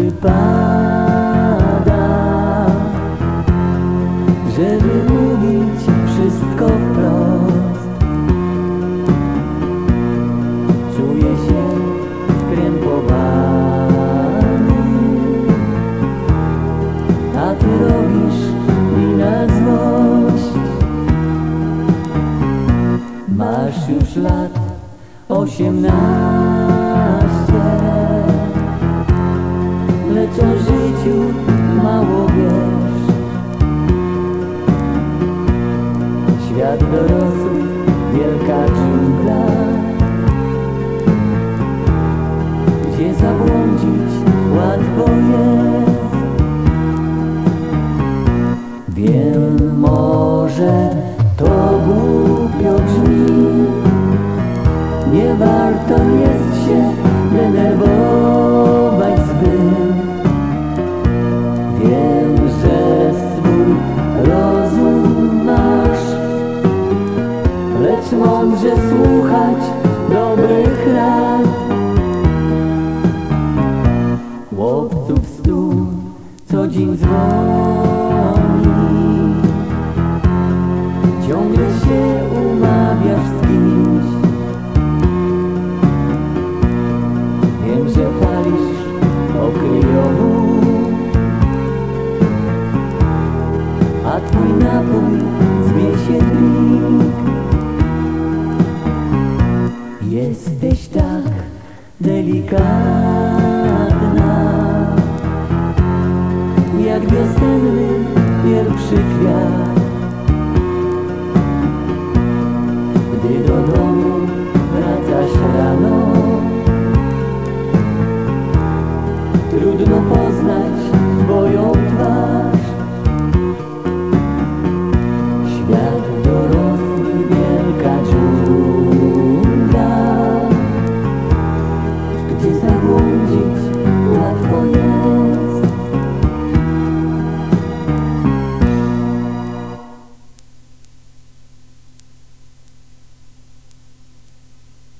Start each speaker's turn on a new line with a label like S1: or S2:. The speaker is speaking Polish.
S1: wypada, żeby mówić wszystko wprost. Czuję się skrępowany, a ty robisz mi na złość. Masz już lat osiemnaście życiu mało wiesz. Świat dorosły, wielka dżungla. Gdzie zabłądzić łatwo jest. Wiem, może to głupio brzmi. Nie warto jest się Lecz mądrze słuchać dobrych rad. Chłopców stu co dzień dzwoni. Ciągle się delikatna. Jak wiosenny pierwszy kwiat